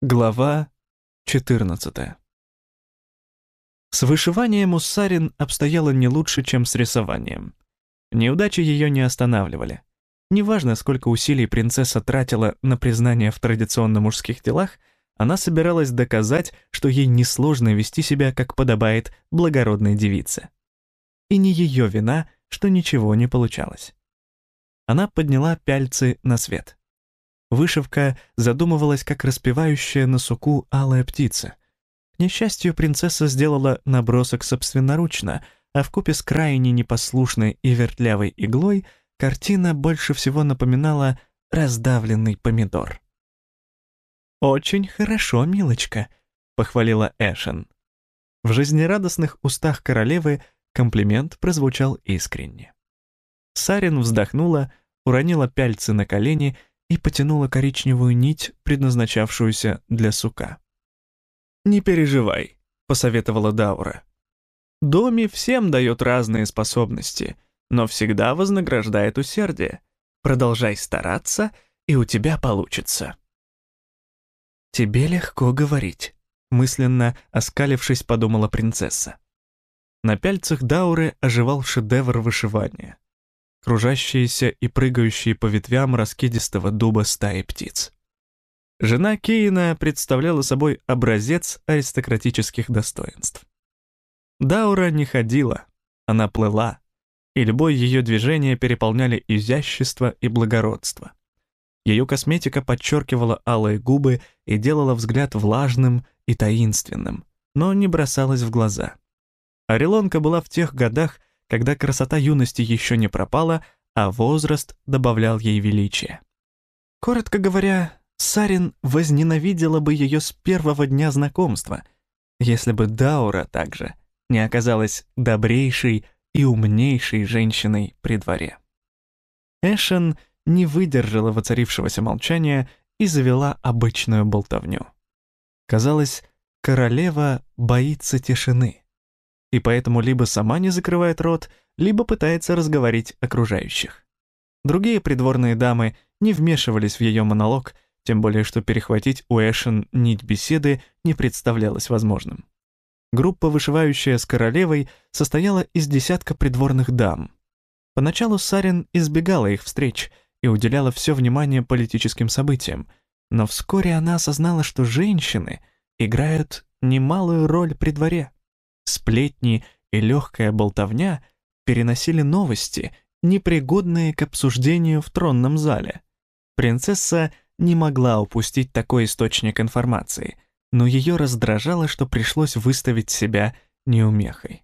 Глава 14 С вышиванием у Сарин обстояло не лучше, чем с рисованием. Неудачи ее не останавливали. Неважно, сколько усилий принцесса тратила на признание в традиционно мужских делах, она собиралась доказать, что ей несложно вести себя, как подобает благородной девице. И не ее вина, что ничего не получалось. Она подняла пяльцы на свет. Вышивка задумывалась как распевающая на суку алая птица. К несчастью, принцесса сделала набросок собственноручно, а вкупе с крайне непослушной и вертлявой иглой картина больше всего напоминала раздавленный помидор. «Очень хорошо, милочка», — похвалила Эшен. В жизнерадостных устах королевы комплимент прозвучал искренне. Сарин вздохнула, уронила пяльцы на колени и потянула коричневую нить, предназначавшуюся для сука. «Не переживай», — посоветовала Даура. «Доми всем дает разные способности, но всегда вознаграждает усердие. Продолжай стараться, и у тебя получится». «Тебе легко говорить», — мысленно, оскалившись, подумала принцесса. На пяльцах Дауры оживал шедевр вышивания кружащиеся и прыгающие по ветвям раскидистого дуба стаи птиц. Жена Кейна представляла собой образец аристократических достоинств. Даура не ходила, она плыла, и любое ее движение переполняли изящество и благородство. Ее косметика подчеркивала алые губы и делала взгляд влажным и таинственным, но не бросалась в глаза. Орелонка была в тех годах, когда красота юности еще не пропала, а возраст добавлял ей величие. Коротко говоря, Сарин возненавидела бы ее с первого дня знакомства, если бы Даура также не оказалась добрейшей и умнейшей женщиной при дворе. Эшен не выдержала воцарившегося молчания и завела обычную болтовню. Казалось, королева боится тишины и поэтому либо сама не закрывает рот, либо пытается разговорить окружающих. Другие придворные дамы не вмешивались в ее монолог, тем более что перехватить у Эшен нить беседы не представлялось возможным. Группа, вышивающая с королевой, состояла из десятка придворных дам. Поначалу Сарин избегала их встреч и уделяла все внимание политическим событиям, но вскоре она осознала, что женщины играют немалую роль при дворе сплетни и легкая болтовня переносили новости, непригодные к обсуждению в тронном зале. Принцесса не могла упустить такой источник информации, но ее раздражало, что пришлось выставить себя неумехой.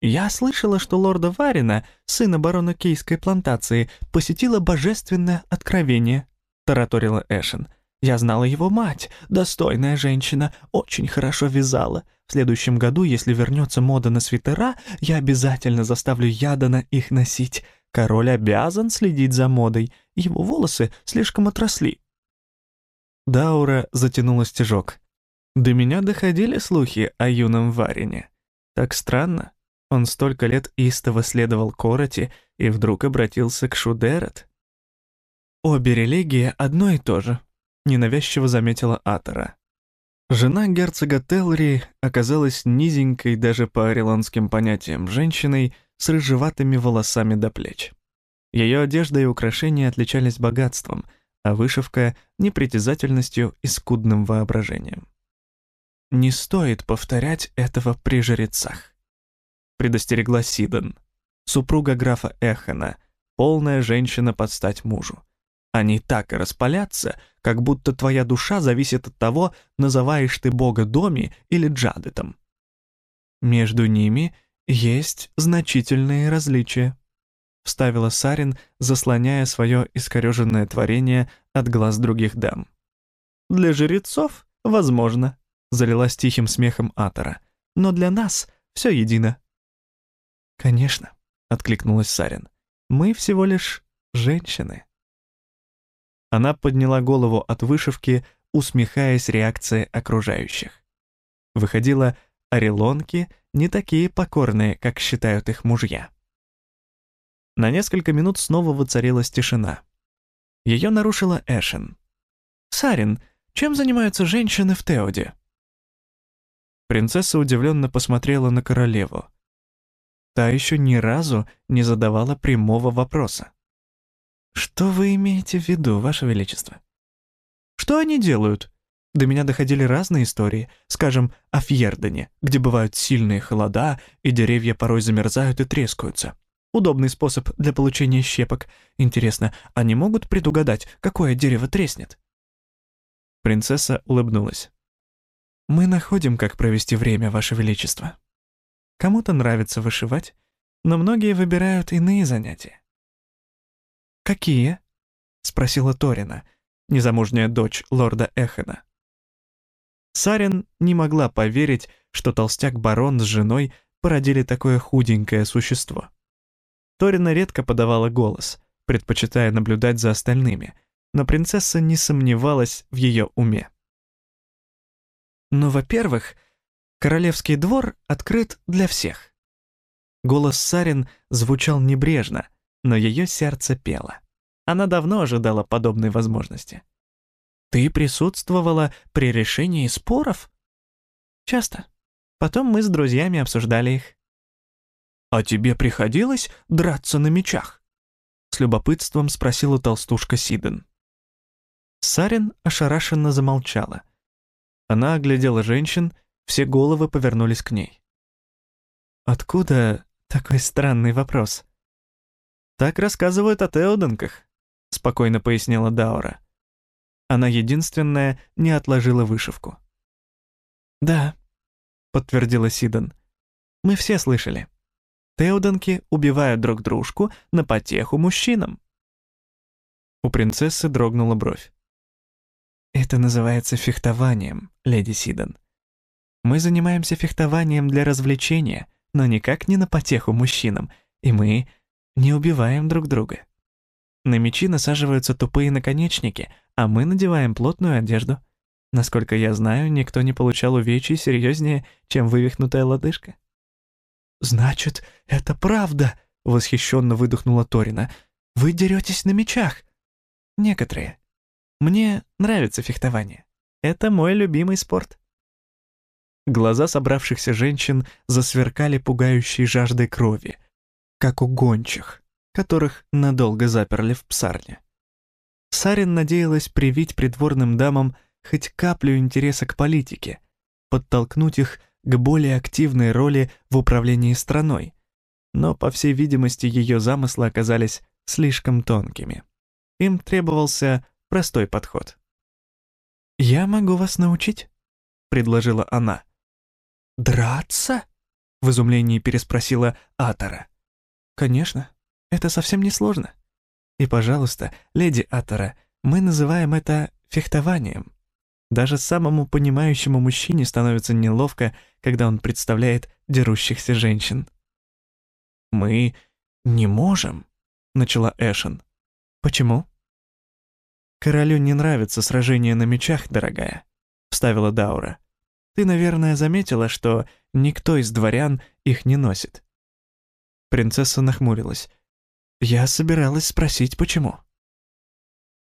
«Я слышала, что лорда Варина, сына барона Кейской плантации, посетила божественное откровение», — тараторила Эшен — я знала его мать, достойная женщина, очень хорошо вязала. В следующем году, если вернется мода на свитера, я обязательно заставлю Ядана их носить. Король обязан следить за модой, его волосы слишком отросли. Даура затянула стежок. До меня доходили слухи о юном Варине. Так странно. Он столько лет истово следовал Короти и вдруг обратился к Шудерет. Обе религии одно и то же, ненавязчиво заметила Атора. Жена герцога Телри оказалась низенькой даже по орелонским понятиям женщиной с рыжеватыми волосами до плеч. Ее одежда и украшения отличались богатством, а вышивка — непритязательностью и скудным воображением. «Не стоит повторять этого при жрецах», — предостерегла Сидон, супруга графа Эхана, полная женщина под стать мужу. Они так распалятся, как будто твоя душа зависит от того, называешь ты Бога Доми или Джадетом. Между ними есть значительные различия, вставила Сарин, заслоняя свое искореженное творение от глаз других дам. Для жрецов, возможно, залилась тихим смехом Атора, но для нас все едино. Конечно, откликнулась Сарин. Мы всего лишь женщины. Она подняла голову от вышивки, усмехаясь реакции окружающих. Выходило, орелонки не такие покорные, как считают их мужья. На несколько минут снова воцарилась тишина. Ее нарушила Эшен. «Сарин, чем занимаются женщины в Теоде?» Принцесса удивленно посмотрела на королеву. Та еще ни разу не задавала прямого вопроса. «Что вы имеете в виду, Ваше Величество?» «Что они делают?» До меня доходили разные истории, скажем, о Фьердене, где бывают сильные холода, и деревья порой замерзают и трескаются. Удобный способ для получения щепок. Интересно, они могут предугадать, какое дерево треснет? Принцесса улыбнулась. «Мы находим, как провести время, Ваше Величество. Кому-то нравится вышивать, но многие выбирают иные занятия». «Какие?» — спросила Торина, незамужняя дочь лорда Эхена. Сарин не могла поверить, что толстяк-барон с женой породили такое худенькое существо. Торина редко подавала голос, предпочитая наблюдать за остальными, но принцесса не сомневалась в ее уме. «Ну, во-первых, королевский двор открыт для всех». Голос Сарин звучал небрежно, но ее сердце пело. Она давно ожидала подобной возможности. «Ты присутствовала при решении споров?» «Часто. Потом мы с друзьями обсуждали их». «А тебе приходилось драться на мечах?» С любопытством спросила толстушка Сиден. Сарин ошарашенно замолчала. Она оглядела женщин, все головы повернулись к ней. «Откуда такой странный вопрос?» «Так рассказывают о Теоденках», — спокойно пояснила Даура. Она единственная не отложила вышивку. «Да», — подтвердила Сидон. «Мы все слышали. Теоденки убивают друг дружку на потеху мужчинам». У принцессы дрогнула бровь. «Это называется фехтованием, леди Сидон. Мы занимаемся фехтованием для развлечения, но никак не на потеху мужчинам, и мы не убиваем друг друга. На мечи насаживаются тупые наконечники, а мы надеваем плотную одежду. Насколько я знаю, никто не получал увечий серьезнее, чем вывихнутая лодыжка. «Значит, это правда!» — восхищенно выдохнула Торина. «Вы деретесь на мечах?» «Некоторые. Мне нравится фехтование. Это мой любимый спорт». Глаза собравшихся женщин засверкали пугающей жаждой крови, как у гончих, которых надолго заперли в псарне. Сарин надеялась привить придворным дамам хоть каплю интереса к политике, подтолкнуть их к более активной роли в управлении страной, но, по всей видимости, ее замыслы оказались слишком тонкими. Им требовался простой подход. «Я могу вас научить», — предложила она. «Драться?» — в изумлении переспросила Атара. Конечно, это совсем не сложно. И, пожалуйста, леди Атора, мы называем это фехтованием. Даже самому понимающему мужчине становится неловко, когда он представляет дерущихся женщин. «Мы не можем», — начала Эшен. «Почему?» «Королю не нравится сражение на мечах, дорогая», — вставила Даура. «Ты, наверное, заметила, что никто из дворян их не носит. Принцесса нахмурилась. Я собиралась спросить, почему.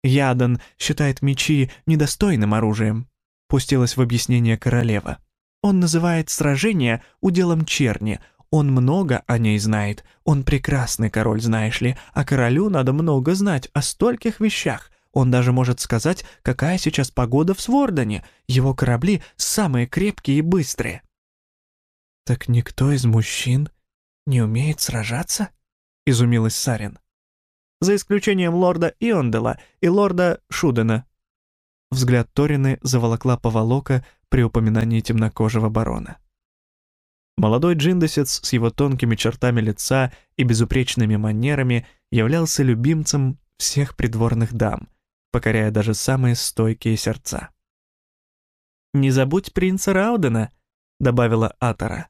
Ядан считает мечи недостойным оружием, пустилась в объяснение королева. Он называет сражение уделом черни. Он много о ней знает. Он прекрасный король, знаешь ли, а королю надо много знать о стольких вещах. Он даже может сказать, какая сейчас погода в Свордоне. Его корабли самые крепкие и быстрые. Так никто из мужчин не умеет сражаться?» — изумилась Сарин. «За исключением лорда Иондела и лорда Шудена». Взгляд Торины заволокла поволока при упоминании темнокожего барона. Молодой джиндосец с его тонкими чертами лица и безупречными манерами являлся любимцем всех придворных дам, покоряя даже самые стойкие сердца. «Не забудь принца Раудена», — добавила Атара.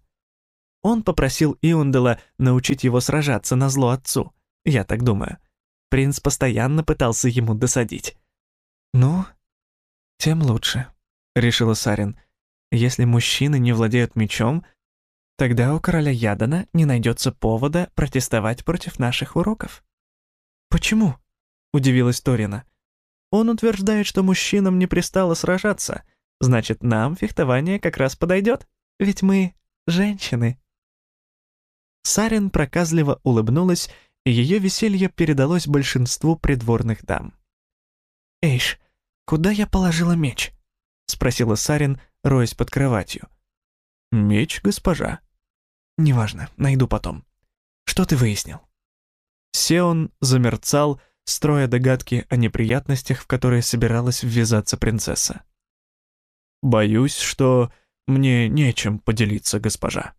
Он попросил Иондела научить его сражаться на зло отцу. Я так думаю. Принц постоянно пытался ему досадить. «Ну, тем лучше», — решила Сарин. «Если мужчины не владеют мечом, тогда у короля Ядана не найдется повода протестовать против наших уроков». «Почему?» — удивилась Торина. Он утверждает, что мужчинам не пристало сражаться. Значит, нам фехтование как раз подойдет, ведь мы женщины. Сарин проказливо улыбнулась, и ее веселье передалось большинству придворных дам. «Эйш, куда я положила меч?» — спросила Сарин, роясь под кроватью. «Меч, госпожа». «Неважно, найду потом. Что ты выяснил?» Сеон замерцал, строя догадки о неприятностях, в которые собиралась ввязаться принцесса. «Боюсь, что мне нечем поделиться, госпожа.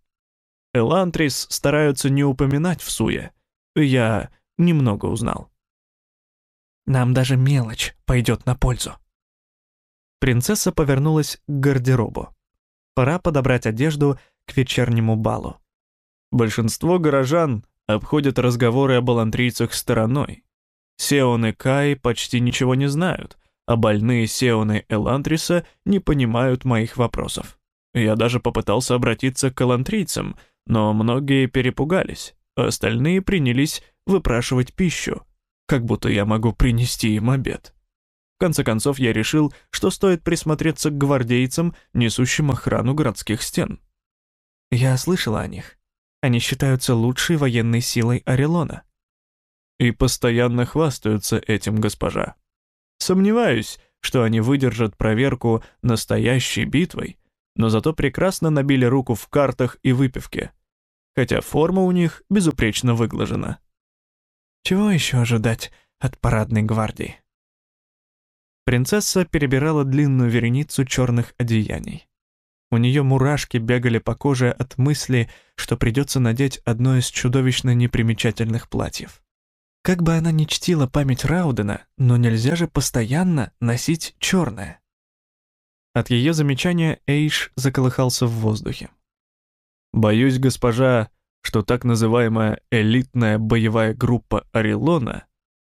Элантрис стараются не упоминать в суе. Я немного узнал. Нам даже мелочь пойдет на пользу. Принцесса повернулась к гардеробу. Пора подобрать одежду к вечернему балу. Большинство горожан обходят разговоры об алантрийцах стороной. Сеон и Кай почти ничего не знают, а больные Сеоны Элантриса не понимают моих вопросов. Я даже попытался обратиться к элантрийцам, но многие перепугались, а остальные принялись выпрашивать пищу, как будто я могу принести им обед. В конце концов, я решил, что стоит присмотреться к гвардейцам, несущим охрану городских стен. Я слышала о них. Они считаются лучшей военной силой Орелона. И постоянно хвастаются этим, госпожа. Сомневаюсь, что они выдержат проверку настоящей битвой, но зато прекрасно набили руку в картах и выпивке, хотя форма у них безупречно выглажена. Чего еще ожидать от парадной гвардии? Принцесса перебирала длинную вереницу черных одеяний. У нее мурашки бегали по коже от мысли, что придется надеть одно из чудовищно непримечательных платьев. Как бы она ни чтила память Раудена, но нельзя же постоянно носить черное. От ее замечания Эйш заколыхался в воздухе. «Боюсь, госпожа, что так называемая элитная боевая группа Орелона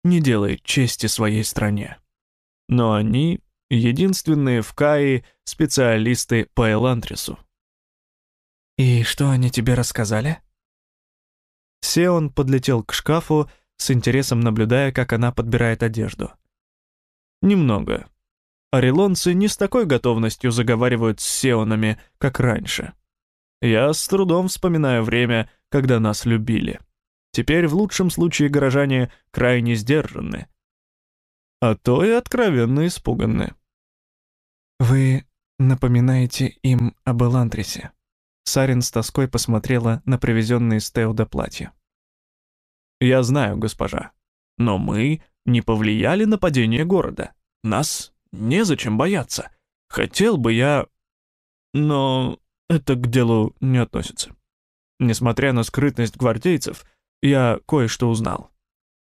не делает чести своей стране. Но они — единственные в Каи специалисты по Элантрису». «И что они тебе рассказали?» Сеон подлетел к шкафу, с интересом наблюдая, как она подбирает одежду. «Немного», Орелонцы не с такой готовностью заговаривают с сеонами, как раньше. Я с трудом вспоминаю время, когда нас любили. Теперь в лучшем случае горожане крайне сдержанны. А то и откровенно испуганны. «Вы напоминаете им об Элантрисе». Сарин с тоской посмотрела на привезенные из Теуда платья. «Я знаю, госпожа, но мы не повлияли на падение города. Нас Незачем бояться. Хотел бы я... Но это к делу не относится. Несмотря на скрытность гвардейцев, я кое-что узнал.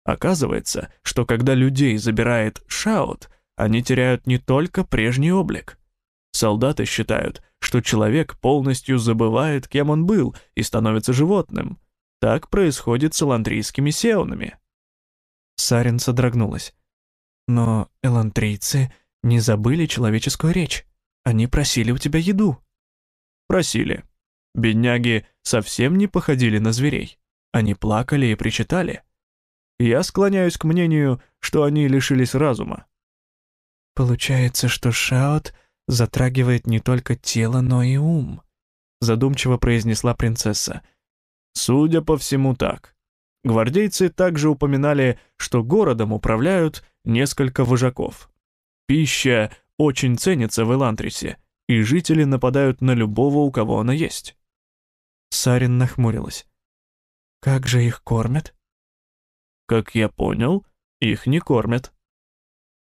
Оказывается, что когда людей забирает шаут, они теряют не только прежний облик. Солдаты считают, что человек полностью забывает, кем он был, и становится животным. Так происходит с элантрийскими сеонами. Сарин содрогнулась. Но элантрийцы не забыли человеческую речь. Они просили у тебя еду». «Просили. Бедняги совсем не походили на зверей. Они плакали и причитали. Я склоняюсь к мнению, что они лишились разума». «Получается, что Шаот затрагивает не только тело, но и ум», задумчиво произнесла принцесса. «Судя по всему, так. Гвардейцы также упоминали, что городом управляют несколько вожаков. Пища очень ценится в Элантрисе, и жители нападают на любого, у кого она есть. Сарин нахмурилась. «Как же их кормят?» «Как я понял, их не кормят».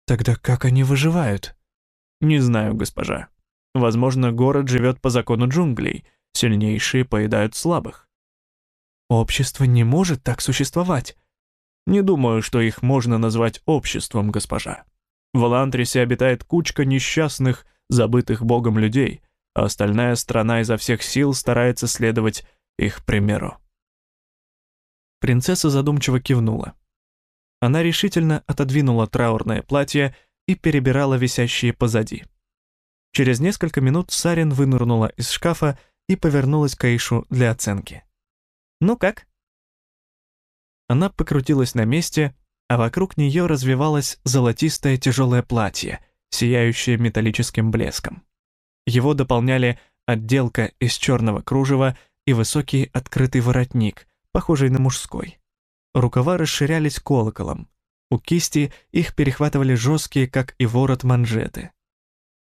«Тогда как они выживают?» «Не знаю, госпожа. Возможно, город живет по закону джунглей, сильнейшие поедают слабых». «Общество не может так существовать». «Не думаю, что их можно назвать обществом, госпожа». В Элантрисе обитает кучка несчастных, забытых Богом людей, а остальная страна изо всех сил старается следовать их примеру. Принцесса задумчиво кивнула. Она решительно отодвинула траурное платье и перебирала висящие позади. Через несколько минут Сарин вынырнула из шкафа и повернулась к Аишу для оценки. «Ну как?» Она покрутилась на месте, а вокруг нее развивалось золотистое тяжелое платье, сияющее металлическим блеском. Его дополняли отделка из черного кружева и высокий открытый воротник, похожий на мужской. Рукава расширялись колоколом. У кисти их перехватывали жесткие, как и ворот, манжеты.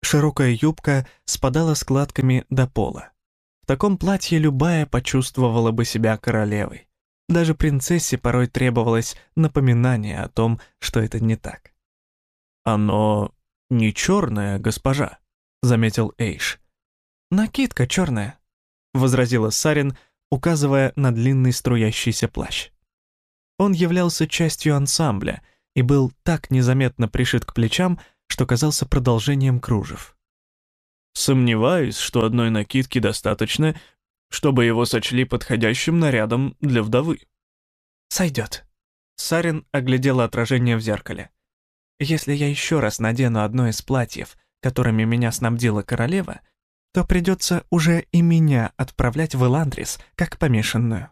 Широкая юбка спадала складками до пола. В таком платье любая почувствовала бы себя королевой. Даже принцессе порой требовалось напоминание о том, что это не так. «Оно не черное, госпожа», — заметил Эйш. «Накидка черная», — возразила Сарин, указывая на длинный струящийся плащ. Он являлся частью ансамбля и был так незаметно пришит к плечам, что казался продолжением кружев. «Сомневаюсь, что одной накидки достаточно, чтобы его сочли подходящим нарядом для вдовы». «Сойдет». Сарин оглядела отражение в зеркале. «Если я еще раз надену одно из платьев, которыми меня снабдила королева, то придется уже и меня отправлять в Эландрис, как помешанную».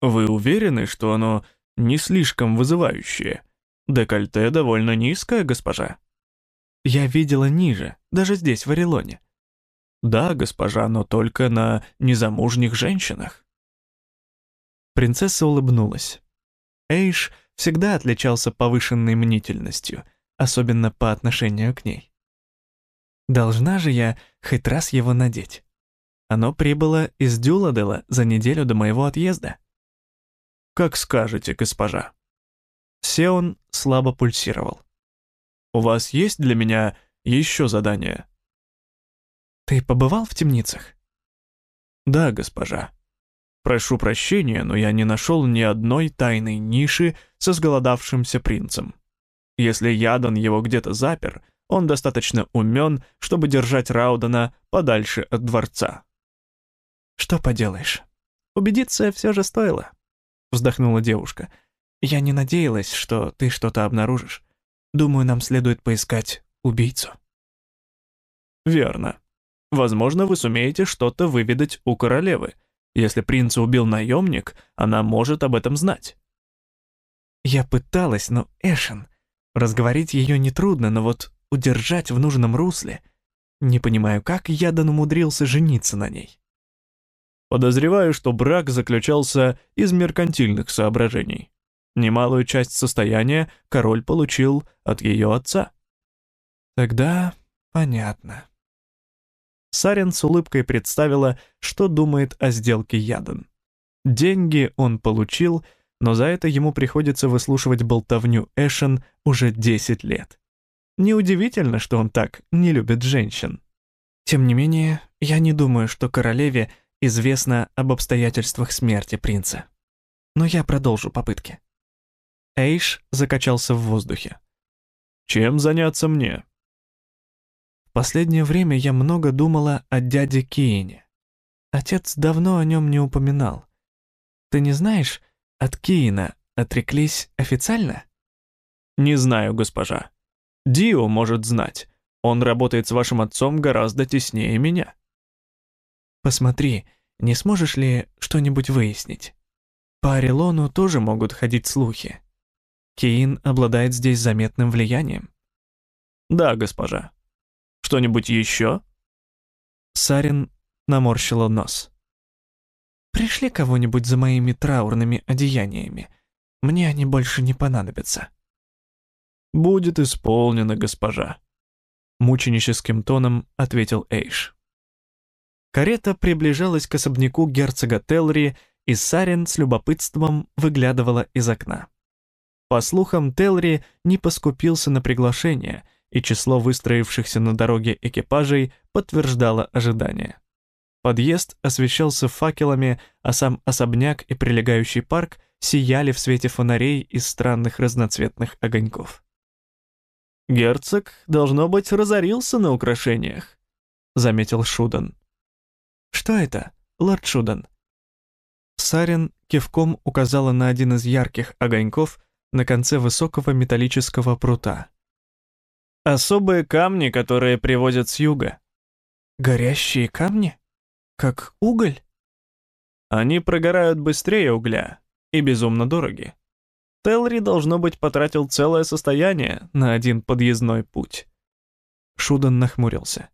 «Вы уверены, что оно не слишком вызывающее? Декольте довольно низкое, госпожа». Я видела ниже, даже здесь, в Орелоне. Да, госпожа, но только на незамужних женщинах. Принцесса улыбнулась. Эйш всегда отличался повышенной мнительностью, особенно по отношению к ней. Должна же я хоть раз его надеть. Оно прибыло из Дюладела за неделю до моего отъезда. Как скажете, госпожа. Сеон слабо пульсировал. У вас есть для меня еще задание?» «Ты побывал в темницах?» «Да, госпожа. Прошу прощения, но я не нашел ни одной тайной ниши со сголодавшимся принцем. Если Ядан его где-то запер, он достаточно умен, чтобы держать Раудана подальше от дворца». «Что поделаешь? Убедиться все же стоило», — вздохнула девушка. «Я не надеялась, что ты что-то обнаружишь. Думаю, нам следует поискать убийцу». «Верно. Возможно, вы сумеете что-то выведать у королевы. Если принца убил наемник, она может об этом знать». Я пыталась, но Эшен... Разговорить ее нетрудно, но вот удержать в нужном русле... Не понимаю, как Ядан умудрился жениться на ней. Подозреваю, что брак заключался из меркантильных соображений. Немалую часть состояния король получил от ее отца. Тогда понятно. Сарин с улыбкой представила, что думает о сделке Ядан. Деньги он получил, но за это ему приходится выслушивать болтовню Эшен уже 10 лет. Неудивительно, что он так не любит женщин. Тем не менее, я не думаю, что королеве известно об обстоятельствах смерти принца. Но я продолжу попытки. Эйш закачался в воздухе. «Чем заняться мне?» В последнее время я много думала о дяде Киине. Отец давно о нем не упоминал. Ты не знаешь, от Киина отреклись официально? Не знаю, госпожа. Дио может знать. Он работает с вашим отцом гораздо теснее меня. Посмотри, не сможешь ли что-нибудь выяснить? По Орелону тоже могут ходить слухи. Кейн обладает здесь заметным влиянием. Да, госпожа. Что-нибудь еще? Сарин наморщила нос. Пришли кого-нибудь за моими траурными одеяниями. Мне они больше не понадобятся. Будет исполнено, госпожа. Мученическим тоном ответил Эйш. Карета приближалась к особняку герцога Телри, и Сарин с любопытством выглядывала из окна. По слухам, Телри не поскупился на приглашение, и число выстроившихся на дороге экипажей подтверждало ожидания. Подъезд освещался факелами, а сам особняк и прилегающий парк сияли в свете фонарей из странных разноцветных огоньков. «Герцог, должно быть, разорился на украшениях», — заметил Шудан. «Что это, лорд Шудан?» Сарин кивком указала на один из ярких огоньков, на конце высокого металлического прута. «Особые камни, которые привозят с юга». «Горящие камни? Как уголь?» «Они прогорают быстрее угля и безумно дороги». Телри, должно быть, потратил целое состояние на один подъездной путь. Шудан нахмурился.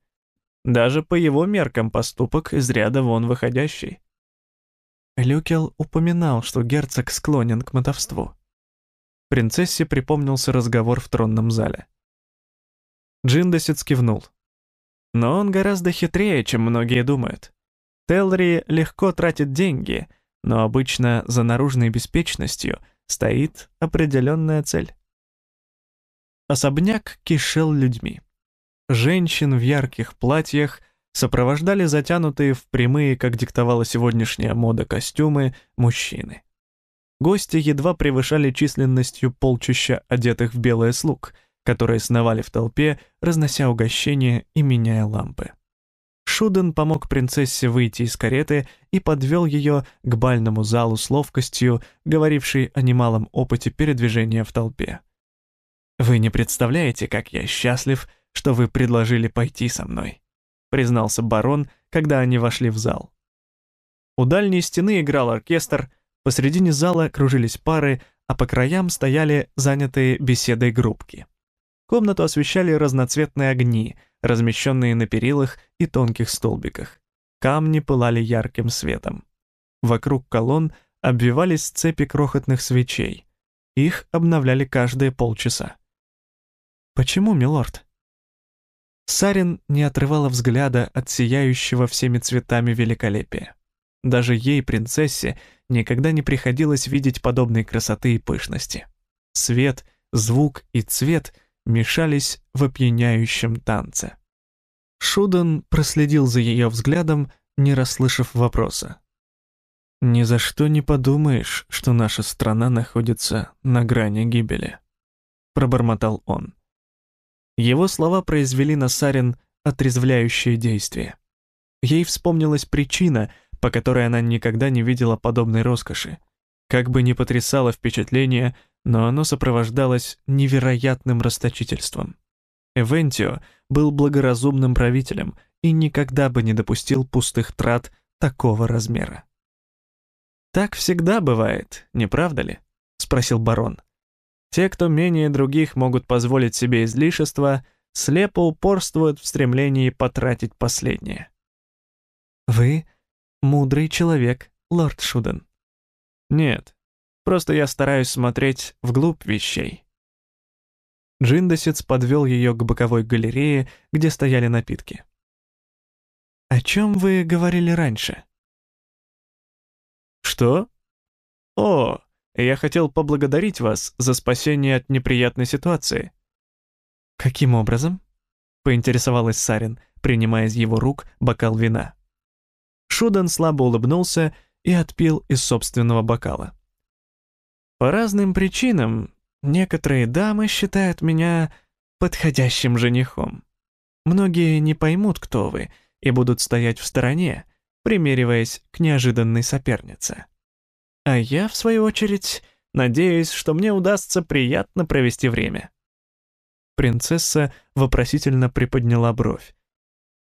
Даже по его меркам поступок из ряда вон выходящий. Люкел упоминал, что герцог склонен к мотовству. Принцессе припомнился разговор в тронном зале. Джиндосец кивнул. Но он гораздо хитрее, чем многие думают. Телри легко тратит деньги, но обычно за наружной беспечностью стоит определенная цель. Особняк кишел людьми. Женщин в ярких платьях сопровождали затянутые в прямые, как диктовала сегодняшняя мода, костюмы мужчины. Гости едва превышали численностью полчища одетых в белое слуг, которые сновали в толпе, разнося угощения и меняя лампы. Шуден помог принцессе выйти из кареты и подвел ее к бальному залу с ловкостью, говорившей о немалом опыте передвижения в толпе. «Вы не представляете, как я счастлив, что вы предложили пойти со мной», признался барон, когда они вошли в зал. У дальней стены играл оркестр, посредине зала кружились пары, а по краям стояли занятые беседой группки. Комнату освещали разноцветные огни, размещенные на перилах и тонких столбиках. Камни пылали ярким светом. Вокруг колонн обвивались цепи крохотных свечей. Их обновляли каждые полчаса. «Почему, милорд?» Сарин не отрывала взгляда от сияющего всеми цветами великолепия. Даже ей, принцессе, никогда не приходилось видеть подобной красоты и пышности. Свет, звук и цвет мешались в опьяняющем танце. Шуден проследил за ее взглядом, не расслышав вопроса. «Ни за что не подумаешь, что наша страна находится на грани гибели», — пробормотал он. Его слова произвели на Сарин отрезвляющее действие. Ей вспомнилась причина, по которой она никогда не видела подобной роскоши. Как бы ни потрясало впечатление, но оно сопровождалось невероятным расточительством. Эвентио был благоразумным правителем и никогда бы не допустил пустых трат такого размера. «Так всегда бывает, не правда ли?» — спросил барон. Те, кто менее других могут позволить себе излишества, слепо упорствуют в стремлении потратить последнее. «Вы мудрый человек, лорд Шуден». «Нет, просто я стараюсь смотреть вглубь вещей». Джиндосец подвел ее к боковой галерее, где стояли напитки. «О чем вы говорили раньше?» «Что? О, я хотел поблагодарить вас за спасение от неприятной ситуации». «Каким образом?» — поинтересовалась Сарин, принимая из его рук бокал вина. Шудан слабо улыбнулся и отпил из собственного бокала. «По разным причинам некоторые дамы считают меня подходящим женихом. Многие не поймут, кто вы, и будут стоять в стороне, примериваясь к неожиданной сопернице. А я, в свою очередь, надеюсь, что мне удастся приятно провести время». Принцесса вопросительно приподняла бровь.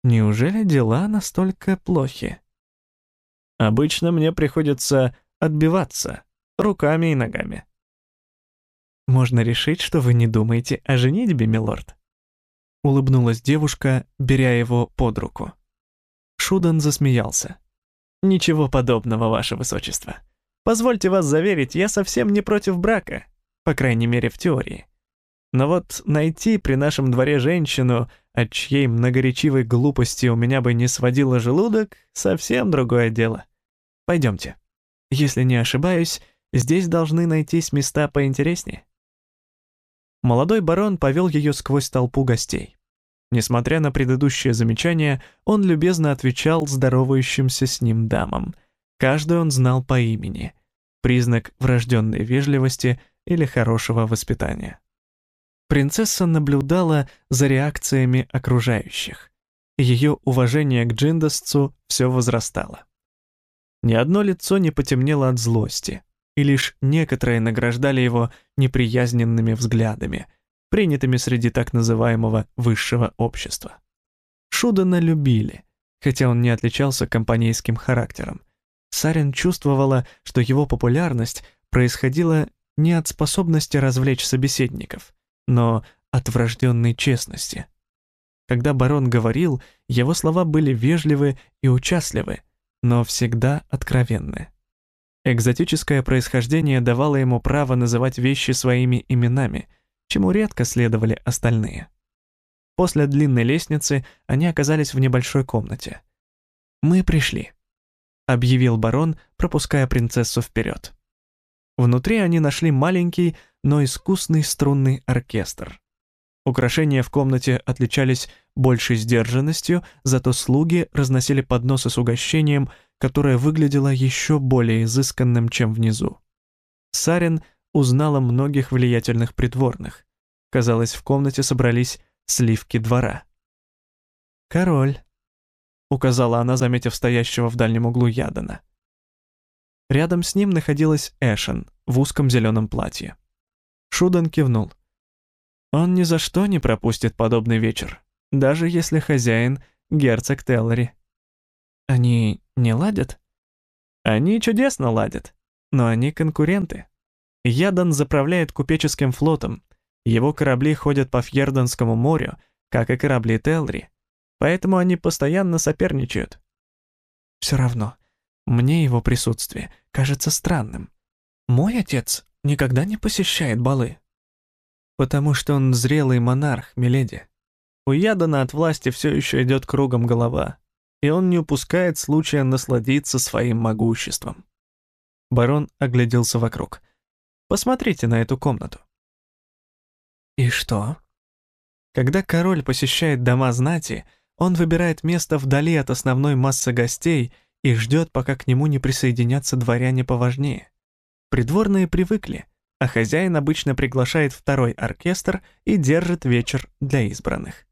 «Неужели дела настолько плохи?» «Обычно мне приходится отбиваться руками и ногами». «Можно решить, что вы не думаете о женитьбе, милорд?» Улыбнулась девушка, беря его под руку. Шудан засмеялся. «Ничего подобного, ваше высочество. Позвольте вас заверить, я совсем не против брака, по крайней мере в теории. Но вот найти при нашем дворе женщину, от чьей многоречивой глупости у меня бы не сводило желудок, совсем другое дело. Пойдемте. Если не ошибаюсь, здесь должны найтись места поинтереснее. Молодой барон повел ее сквозь толпу гостей. Несмотря на предыдущее замечание, он любезно отвечал здоровающимся с ним дамам — Каждый он знал по имени, признак врожденной вежливости или хорошего воспитания. Принцесса наблюдала за реакциями окружающих. Ее уважение к Джиндасцу все возрастало. Ни одно лицо не потемнело от злости, и лишь некоторые награждали его неприязненными взглядами, принятыми среди так называемого высшего общества. Шудана любили, хотя он не отличался компанейским характером — Сарин чувствовала, что его популярность происходила не от способности развлечь собеседников, но от врожденной честности. Когда барон говорил, его слова были вежливы и участливы, но всегда откровенны. Экзотическое происхождение давало ему право называть вещи своими именами, чему редко следовали остальные. После длинной лестницы они оказались в небольшой комнате. «Мы пришли», — объявил барон, пропуская принцессу вперед. Внутри они нашли маленький, но искусный струнный оркестр. Украшения в комнате отличались большей сдержанностью, зато слуги разносили подносы с угощением, которое выглядело еще более изысканным, чем внизу. Сарин узнала многих влиятельных придворных. Казалось, в комнате собрались сливки двора. «Король», — указала она, заметив стоящего в дальнем углу Ядана. Рядом с ним находилась Эшен в узком зеленом платье. Шудан кивнул. Он ни за что не пропустит подобный вечер, даже если хозяин — герцог Теллери. Они не ладят? Они чудесно ладят, но они конкуренты. Ядан заправляет купеческим флотом, его корабли ходят по Фьерденскому морю, как и корабли Телри, поэтому они постоянно соперничают. Все равно, мне его присутствие кажется странным. Мой отец никогда не посещает балы. Потому что он зрелый монарх, миледи. У Ядана от власти все еще идет кругом голова, и он не упускает случая насладиться своим могуществом. Барон огляделся вокруг. «Посмотрите на эту комнату». «И что?» Когда король посещает дома знати, он выбирает место вдали от основной массы гостей и ждет, пока к нему не присоединятся дворяне поважнее. Придворные привыкли, а хозяин обычно приглашает второй оркестр и держит вечер для избранных.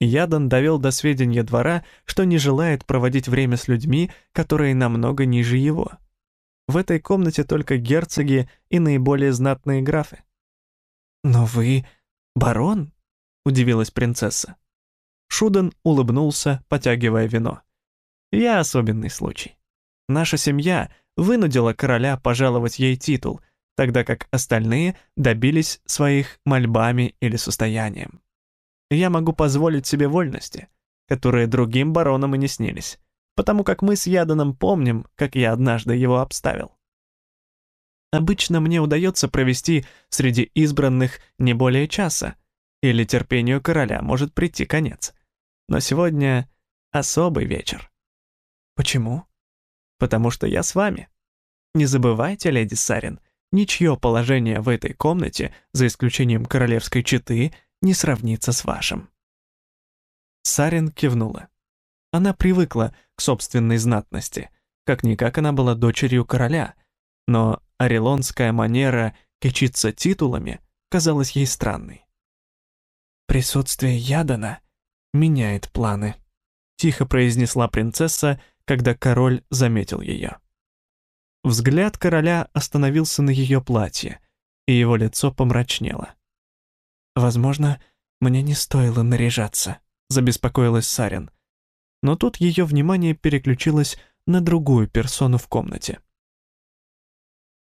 Ядан довел до сведения двора, что не желает проводить время с людьми, которые намного ниже его. В этой комнате только герцоги и наиболее знатные графы. «Но вы барон?» — удивилась принцесса. Шуден улыбнулся, потягивая вино. Я особенный случай. Наша семья вынудила короля пожаловать ей титул, тогда как остальные добились своих мольбами или состоянием. Я могу позволить себе вольности, которые другим баронам и не снились, потому как мы с Яданом помним, как я однажды его обставил. Обычно мне удается провести среди избранных не более часа, или терпению короля может прийти конец. Но сегодня особый вечер. Почему? Потому что я с вами. Не забывайте, леди Сарин, ничье положение в этой комнате, за исключением королевской четы, не сравнится с вашим. Сарин кивнула. Она привыкла к собственной знатности, как-никак она была дочерью короля, но орелонская манера кичиться титулами казалась ей странной. «Присутствие Ядана меняет планы», — тихо произнесла принцесса, когда король заметил ее. Взгляд короля остановился на ее платье, и его лицо помрачнело. «Возможно, мне не стоило наряжаться», — забеспокоилась Сарин. Но тут ее внимание переключилось на другую персону в комнате.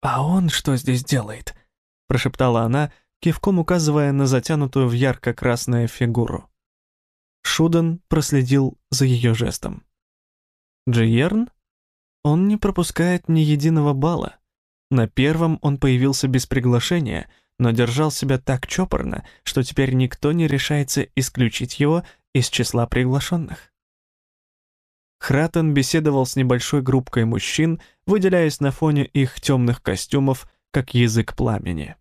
«А он что здесь делает?» — прошептала она, кивком указывая на затянутую в ярко-красную фигуру. Шуден проследил за ее жестом. Джиерн? Он не пропускает ни единого балла. На первом он появился без приглашения, но держал себя так чопорно, что теперь никто не решается исключить его из числа приглашенных. Хратен беседовал с небольшой группкой мужчин, выделяясь на фоне их темных костюмов, как язык пламени.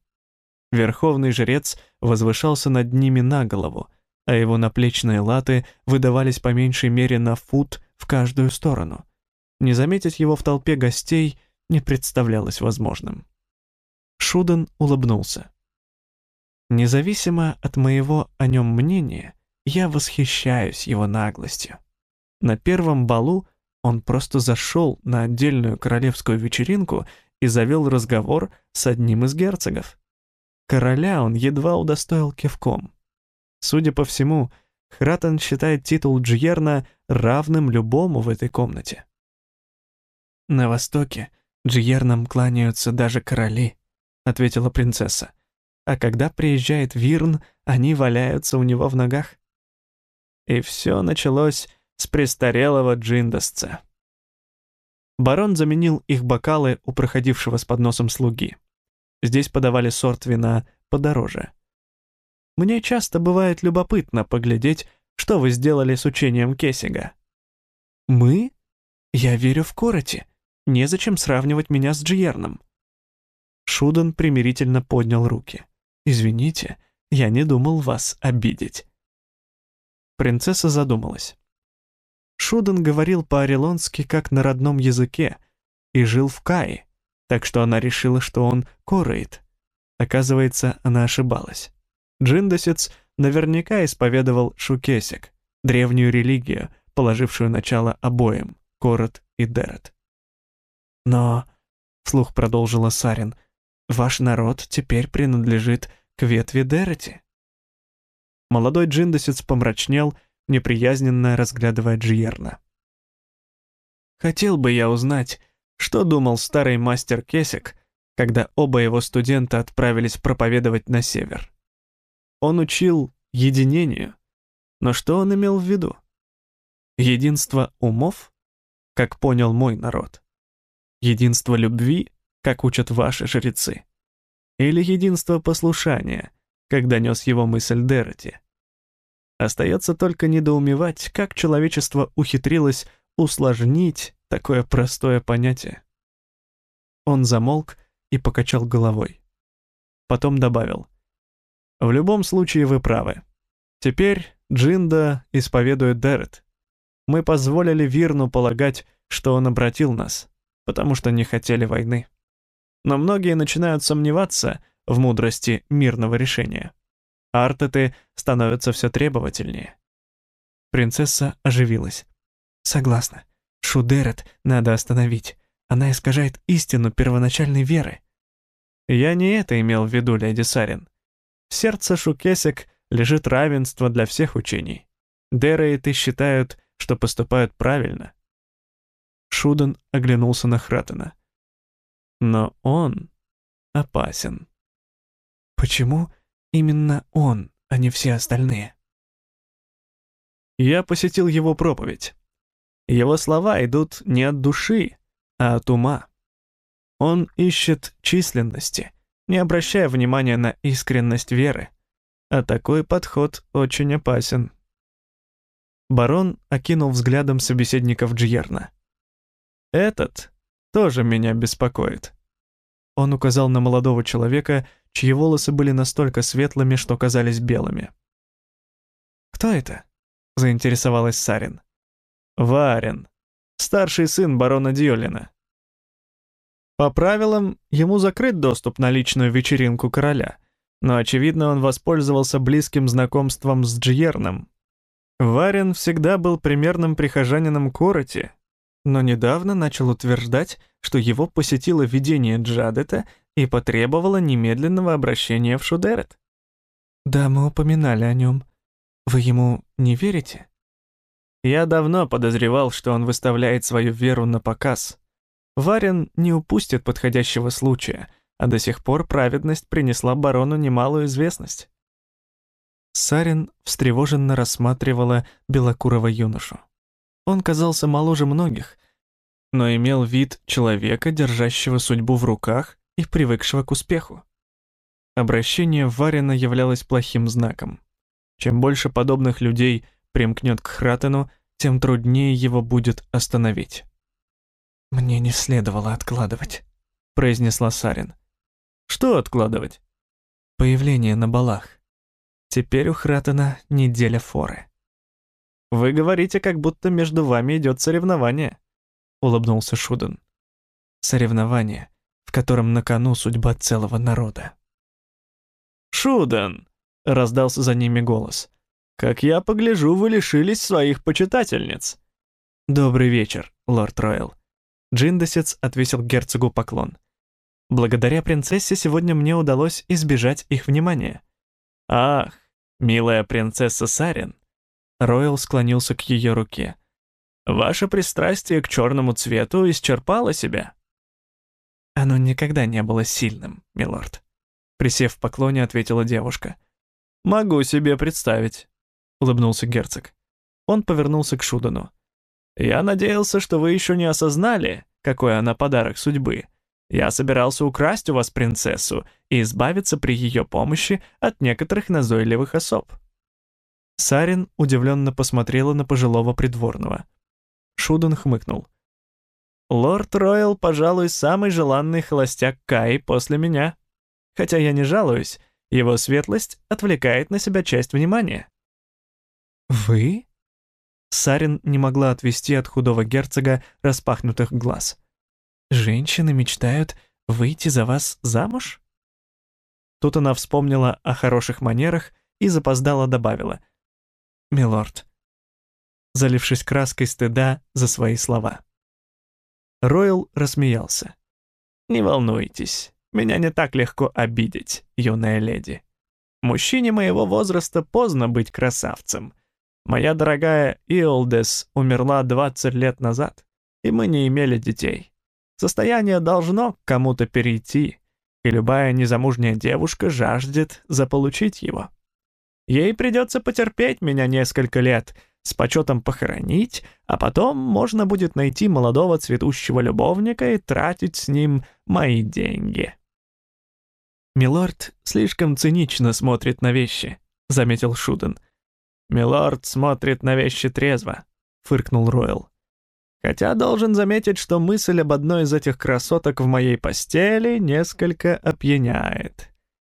Верховный жрец возвышался над ними на голову, а его наплечные латы выдавались по меньшей мере на фут в каждую сторону. Не заметить его в толпе гостей не представлялось возможным. Шуден улыбнулся. Независимо от моего о нем мнения, я восхищаюсь его наглостью. На первом балу он просто зашел на отдельную королевскую вечеринку и завел разговор с одним из герцогов. Короля он едва удостоил кивком. Судя по всему, Хратен считает титул Джиерна равным любому в этой комнате. На Востоке Джиернам кланяются даже короли, — ответила принцесса. «А когда приезжает Вирн, они валяются у него в ногах». И все началось с престарелого джиндасца. Барон заменил их бокалы у проходившего с подносом слуги. Здесь подавали сорт вина подороже. Мне часто бывает любопытно поглядеть, что вы сделали с учением Кессига. Мы? Я верю в Короти. Незачем сравнивать меня с Джиерном. Шуден примирительно поднял руки. «Извините, я не думал вас обидеть». Принцесса задумалась. Шуден говорил по-орелонски как на родном языке и жил в Кае, так что она решила, что он кореет. Оказывается, она ошибалась. Джиндосец наверняка исповедовал Шукесик, древнюю религию, положившую начало обоим, Корот и Дерет. «Но», — вслух продолжила Сарин, — «ваш народ теперь принадлежит к ветви Дерети». Молодой джиндосец помрачнел, неприязненно разглядывая Джиерна. «Хотел бы я узнать, что думал старый мастер Кесик, когда оба его студента отправились проповедовать на север. Он учил единению, но что он имел в виду? Единство умов, как понял мой народ? Единство любви, как учат ваши жрецы? Или единство послушания, как донес его мысль Дероти? Остается только недоумевать, как человечество ухитрилось усложнить такое простое понятие. Он замолк и покачал головой. Потом добавил. «В любом случае вы правы. Теперь Джинда исповедует Дерет. Мы позволили Вирну полагать, что он обратил нас, потому что не хотели войны. Но многие начинают сомневаться в мудрости мирного решения. Артеты становятся все требовательнее. Принцесса оживилась. «Согласна. Шудерет надо остановить. Она искажает истину первоначальной веры». «Я не это имел в виду, леди Сарин. В сердце Шукесек лежит равенство для всех учений. Дерейты считают, что поступают правильно». Шуден оглянулся на Хратена. «Но он опасен». «Почему именно он, а не все остальные?» Я посетил его проповедь. Его слова идут не от души, а от ума. Он ищет численности, не обращая внимания на искренность веры. А такой подход очень опасен. Барон окинул взглядом собеседников Джиерна. «Этот тоже меня беспокоит». Он указал на молодого человека, чьи волосы были настолько светлыми, что казались белыми. «Кто это?» — заинтересовалась Сарин. Варен, старший сын барона Дьолина. По правилам, ему закрыт доступ на личную вечеринку короля, но, очевидно, он воспользовался близким знакомством с Джиерном. Варен всегда был примерным прихожанином Короти, но недавно начал утверждать, что его посетило видение Джадета и потребовало немедленного обращения в Шудерет. «Да, мы упоминали о нем. Вы ему не верите?» Я давно подозревал, что он выставляет свою веру на показ. Варен не упустит подходящего случая, а до сих пор праведность принесла барону немалую известность. Сарин встревоженно рассматривала белокурого юношу. Он казался моложе многих, но имел вид человека, держащего судьбу в руках и привыкшего к успеху. Обращение Варина являлось плохим знаком. Чем больше подобных людей примкнет к Хратену, тем труднее его будет остановить. «Мне не следовало откладывать», — произнесла Сарин. «Что откладывать?» «Появление на балах. Теперь у Хратена неделя форы». «Вы говорите, как будто между вами идет соревнование», — улыбнулся Шуден. «Соревнование, в котором на кону судьба целого народа». «Шуден!» — раздался за ними голос. Как я погляжу, вы лишились своих почитательниц. Добрый вечер, лорд Ройл. Джиндосец отвесил герцогу поклон. Благодаря принцессе сегодня мне удалось избежать их внимания. Ах, милая принцесса Сарин. Ройл склонился к ее руке. Ваше пристрастие к черному цвету исчерпало себя. Оно никогда не было сильным, милорд. Присев в поклоне, ответила девушка. «Могу себе представить», — улыбнулся герцог. Он повернулся к Шудану. «Я надеялся, что вы еще не осознали, какой она подарок судьбы. Я собирался украсть у вас принцессу и избавиться при ее помощи от некоторых назойливых особ». Сарин удивленно посмотрела на пожилого придворного. Шудан хмыкнул. «Лорд Ройл, пожалуй, самый желанный холостяк Кай после меня. Хотя я не жалуюсь, его светлость отвлекает на себя часть внимания». «Вы?» Сарин не могла отвести от худого герцога распахнутых глаз. «Женщины мечтают выйти за вас замуж?» Тут она вспомнила о хороших манерах и запоздала добавила. «Милорд», залившись краской стыда за свои слова. Ройл рассмеялся. «Не волнуйтесь, меня не так легко обидеть, юная леди. Мужчине моего возраста поздно быть красавцем. Моя дорогая Иолдес умерла 20 лет назад, и мы не имели детей. Состояние должно кому-то перейти, и любая незамужняя девушка жаждет заполучить его. Ей придется потерпеть меня несколько лет, с почетом похоронить, а потом можно будет найти молодого цветущего любовника и тратить с ним мои деньги. «Милорд слишком цинично смотрит на вещи», — заметил Шуден. «Милорд смотрит на вещи трезво», — фыркнул Ройл. «Хотя должен заметить, что мысль об одной из этих красоток в моей постели несколько опьяняет.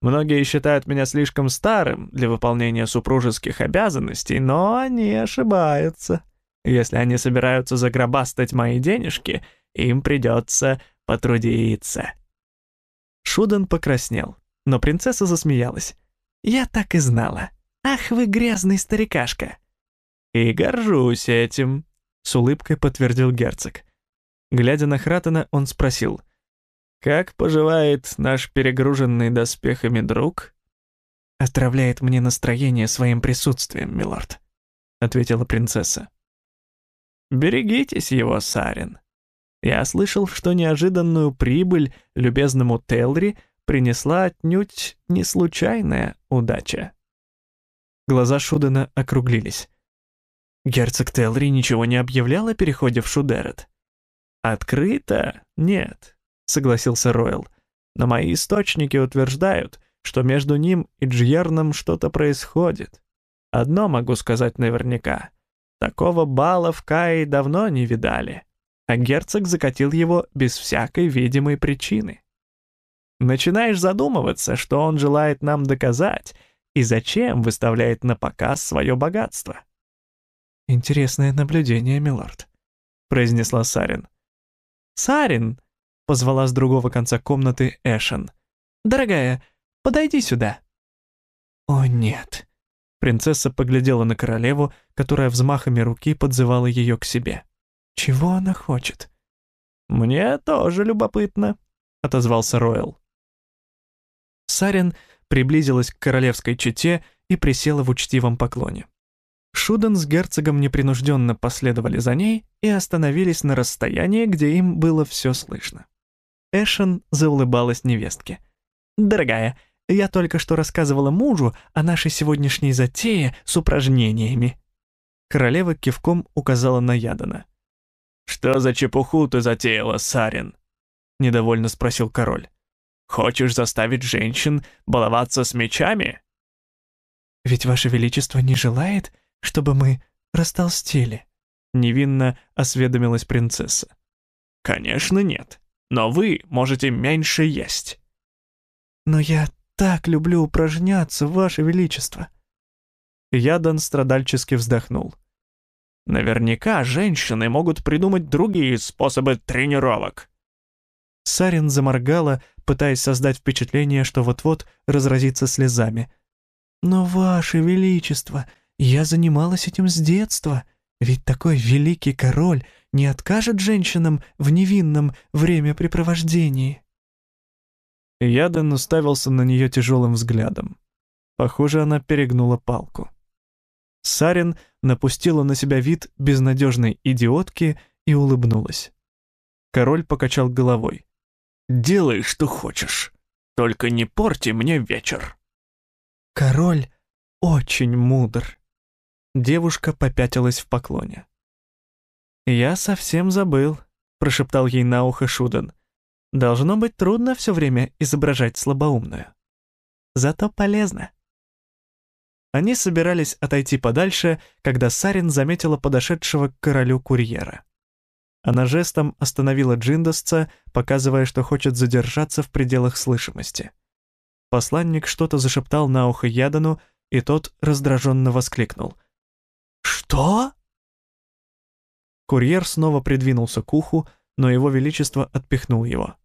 Многие считают меня слишком старым для выполнения супружеских обязанностей, но они ошибаются. Если они собираются загробастать мои денежки, им придется потрудиться». Шуден покраснел, но принцесса засмеялась. «Я так и знала. Ах вы грязный старикашка!» «И горжусь этим», — с улыбкой подтвердил герцог. Глядя на Хратена, он спросил, «Как поживает наш перегруженный доспехами друг?» «Отравляет мне настроение своим присутствием, милорд», — ответила принцесса. «Берегитесь его, Сарин. Я слышал, что неожиданную прибыль любезному Телри принесла отнюдь не случайная удача. Глаза Шудена округлились. Герцог Телри ничего не объявлял о переходе в Шудерет. «Открыто? Нет», — согласился Ройл. «Но мои источники утверждают, что между ним и Джьерном что-то происходит. Одно могу сказать наверняка. Такого бала в Кае давно не видали а герцог закатил его без всякой видимой причины. Начинаешь задумываться, что он желает нам доказать и зачем выставляет на показ свое богатство. «Интересное наблюдение, милорд», — произнесла Сарин. «Сарин!» — позвала с другого конца комнаты Эшен. «Дорогая, подойди сюда». «О, нет». Принцесса поглядела на королеву, которая взмахами руки подзывала ее к себе. Чего она хочет? «Мне тоже любопытно», — отозвался Ройл. Сарин приблизилась к королевской чете и присела в учтивом поклоне. Шуден с герцогом непринужденно последовали за ней и остановились на расстоянии, где им было все слышно. Эшен заулыбалась невестке. «Дорогая, я только что рассказывала мужу о нашей сегодняшней затее с упражнениями». Королева кивком указала на Ядана. «Что за чепуху ты затеяла, Сарин?» — недовольно спросил король. «Хочешь заставить женщин баловаться с мечами?» «Ведь Ваше Величество не желает, чтобы мы растолстели?» — невинно осведомилась принцесса. «Конечно нет, но вы можете меньше есть». «Но я так люблю упражняться, Ваше Величество!» Ядан страдальчески вздохнул. Наверняка женщины могут придумать другие способы тренировок. Сарин заморгала, пытаясь создать впечатление, что вот-вот разразится слезами. «Но, Ваше Величество, я занималась этим с детства, ведь такой великий король не откажет женщинам в невинном времяпрепровождении». Ядан уставился на нее тяжелым взглядом. Похоже, она перегнула палку. Сарин напустила на себя вид безнадежной идиотки и улыбнулась. Король покачал головой. делай, что хочешь. Только не порти мне вечер». «Король очень мудр». Девушка попятилась в поклоне. «Я совсем забыл», — прошептал ей на ухо Шуден. «Должно быть трудно все время изображать слабоумную. Зато полезно». Они собирались отойти подальше, когда Сарин заметила подошедшего к королю курьера. Она жестом остановила Джиндосца, показывая, что хочет задержаться в пределах слышимости. Посланник что-то зашептал на ухо Ядану, и тот раздраженно воскликнул. «Что?» Курьер снова придвинулся к уху, но его величество отпихнул его.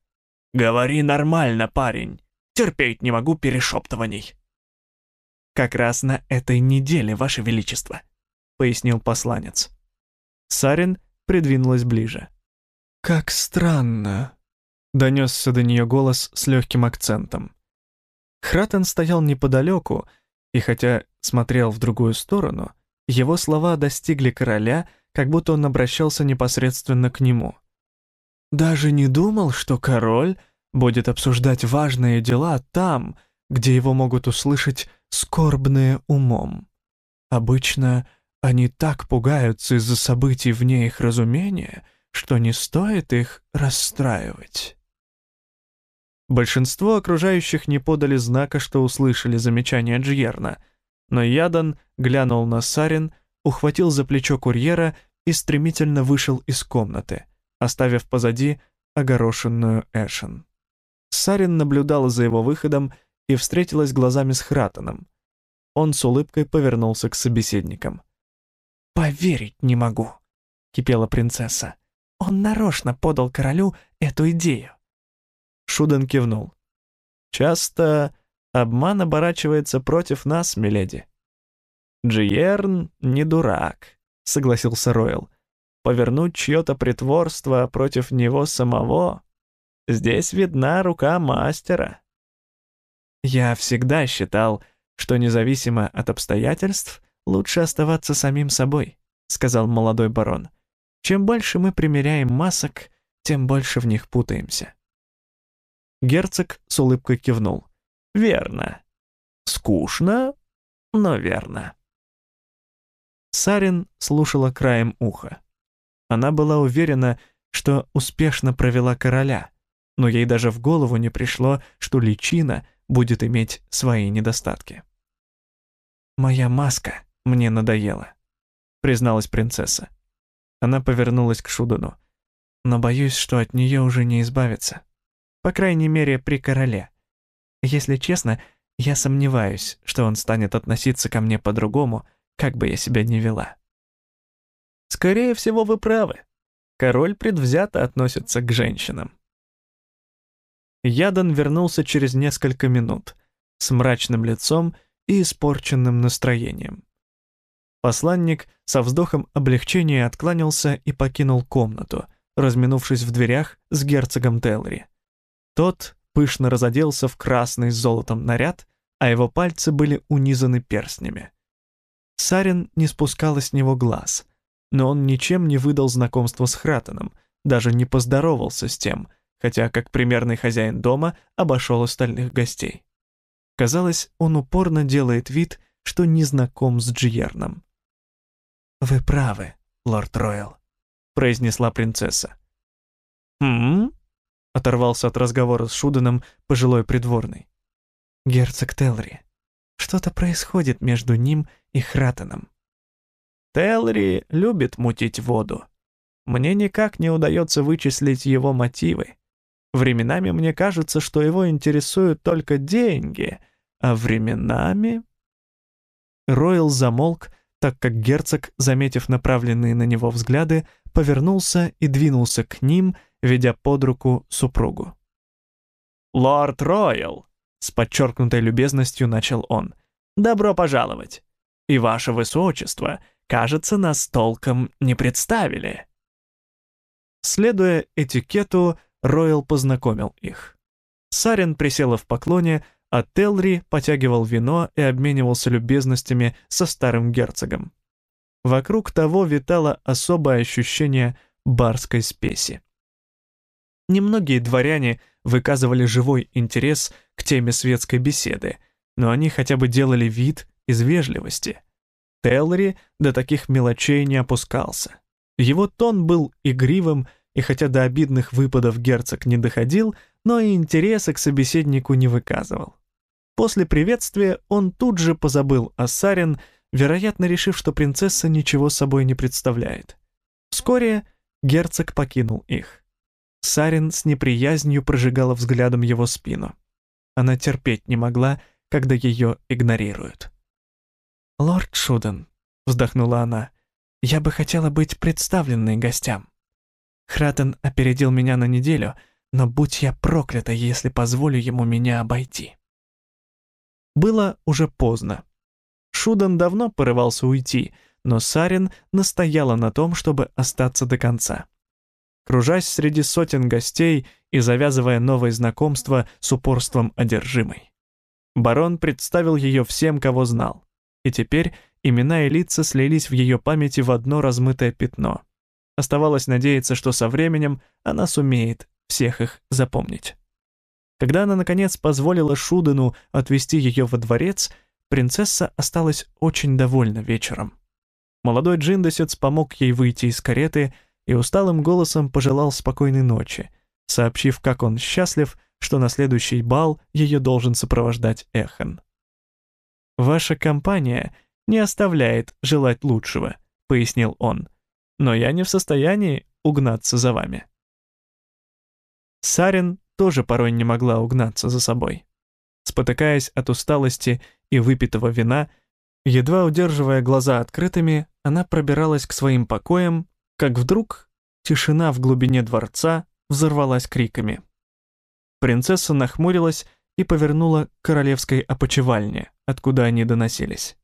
«Говори нормально, парень. Терпеть не могу перешептываний». «Как раз на этой неделе, Ваше Величество», — пояснил посланец. Сарин придвинулась ближе. «Как странно», — донесся до нее голос с легким акцентом. Хратен стоял неподалеку, и хотя смотрел в другую сторону, его слова достигли короля, как будто он обращался непосредственно к нему. «Даже не думал, что король будет обсуждать важные дела там, где его могут услышать скорбные умом. Обычно они так пугаются из-за событий вне их разумения, что не стоит их расстраивать. Большинство окружающих не подали знака, что услышали замечание Джьерна, но Ядан глянул на Сарин, ухватил за плечо курьера и стремительно вышел из комнаты, оставив позади огорошенную Эшен. Сарин наблюдала за его выходом и встретилась глазами с Хратоном. Он с улыбкой повернулся к собеседникам. «Поверить не могу», — кипела принцесса. «Он нарочно подал королю эту идею». Шуден кивнул. «Часто обман оборачивается против нас, миледи». «Джиерн не дурак», — согласился Ройл. «Повернуть чье-то притворство против него самого — здесь видна рука мастера». Я всегда считал, что независимо от обстоятельств, лучше оставаться самим собой, сказал молодой барон. Чем больше мы примеряем масок, тем больше в них путаемся. Герцог с улыбкой кивнул. Верно. Скучно, но верно. Сарин слушала краем уха. Она была уверена, что успешно провела короля, но ей даже в голову не пришло, что личина будет иметь свои недостатки. «Моя маска мне надоела», — призналась принцесса. Она повернулась к Шудану. «Но боюсь, что от нее уже не избавиться. По крайней мере, при короле. Если честно, я сомневаюсь, что он станет относиться ко мне по-другому, как бы я себя ни вела». «Скорее всего, вы правы. Король предвзято относится к женщинам». Ядан вернулся через несколько минут, с мрачным лицом и испорченным настроением. Посланник со вздохом облегчения откланялся и покинул комнату, разминувшись в дверях с герцогом Телри. Тот пышно разоделся в красный с золотом наряд, а его пальцы были унизаны перстнями. Сарин не спускала с него глаз, но он ничем не выдал знакомство с Хратеном, даже не поздоровался с тем — хотя как примерный хозяин дома обошел остальных гостей. Казалось, он упорно делает вид, что не знаком с Джиерном. «Вы правы, лорд Ройл», — произнесла принцесса. «Хм?» — оторвался от разговора с Шуденом пожилой придворный. «Герцог Телри, что-то происходит между ним и Хратеном». «Телри любит мутить воду. Мне никак не удается вычислить его мотивы. Временами мне кажется, что его интересуют только деньги, а временами...» Ройл замолк, так как герцог, заметив направленные на него взгляды, повернулся и двинулся к ним, ведя под руку супругу. «Лорд Ройл!» — с подчеркнутой любезностью начал он. «Добро пожаловать! И ваше высочество, кажется, нас толком не представили». Следуя этикету, Ройл познакомил их. Сарин присела в поклоне, а Телри потягивал вино и обменивался любезностями со старым герцогом. Вокруг того витало особое ощущение барской спеси. Немногие дворяне выказывали живой интерес к теме светской беседы, но они хотя бы делали вид из вежливости. Теллери до таких мелочей не опускался. Его тон был игривым, и хотя до обидных выпадов герцог не доходил, но и интереса к собеседнику не выказывал. После приветствия он тут же позабыл о Сарин, вероятно, решив, что принцесса ничего собой не представляет. Вскоре герцог покинул их. Сарин с неприязнью прожигала взглядом его спину. Она терпеть не могла, когда ее игнорируют. «Лорд Шуден», — вздохнула она, — «я бы хотела быть представленной гостям. Хратен опередил меня на неделю, но будь я проклята, если позволю ему меня обойти». Было уже поздно. Шуден давно порывался уйти, но Сарин настояла на том, чтобы остаться до конца. Кружась среди сотен гостей и завязывая новые знакомства с упорством одержимой. Барон представил ее всем, кого знал. И теперь имена и лица слились в ее памяти в одно размытое пятно. Оставалось надеяться, что со временем она сумеет всех их запомнить. Когда она, наконец, позволила Шудену отвезти ее во дворец, принцесса осталась очень довольна вечером. Молодой джиндосец помог ей выйти из кареты и усталым голосом пожелал спокойной ночи, сообщив, как он счастлив, что на следующий бал ее должен сопровождать Эхан. «Ваша компания не оставляет желать лучшего», — пояснил он, «но я не в состоянии угнаться за вами». Сарин тоже порой не могла угнаться за собой. Спотыкаясь от усталости и выпитого вина, едва удерживая глаза открытыми, она пробиралась к своим покоям, как вдруг тишина в глубине дворца взорвалась криками. Принцесса нахмурилась и повернула к королевской опочивальне, откуда они доносились.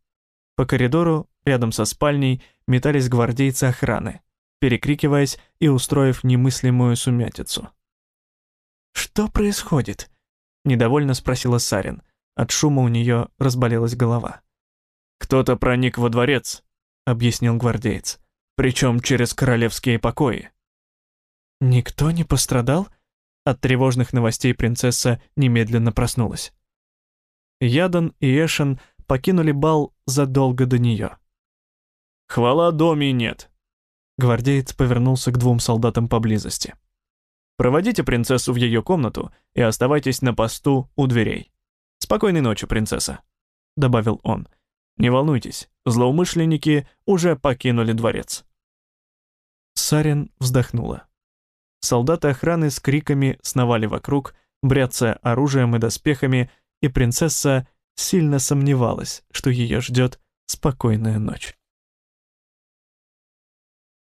По коридору, рядом со спальней, метались гвардейцы охраны, перекрикиваясь и устроив немыслимую сумятицу. «Что происходит?» — недовольно спросила Сарин. От шума у нее разболелась голова. «Кто-то проник во дворец», — объяснил гвардеец. «Причем через королевские покои». «Никто не пострадал?» От тревожных новостей принцесса немедленно проснулась. Ядан и Эшен покинули бал задолго до нее. «Хвала доме нет», — гвардеец повернулся к двум солдатам поблизости. Проводите принцессу в ее комнату и оставайтесь на посту у дверей. Спокойной ночи, принцесса», — добавил он. «Не волнуйтесь, злоумышленники уже покинули дворец». Сарин вздохнула. Солдаты охраны с криками сновали вокруг, бряцая оружием и доспехами, и принцесса сильно сомневалась, что ее ждет спокойная ночь.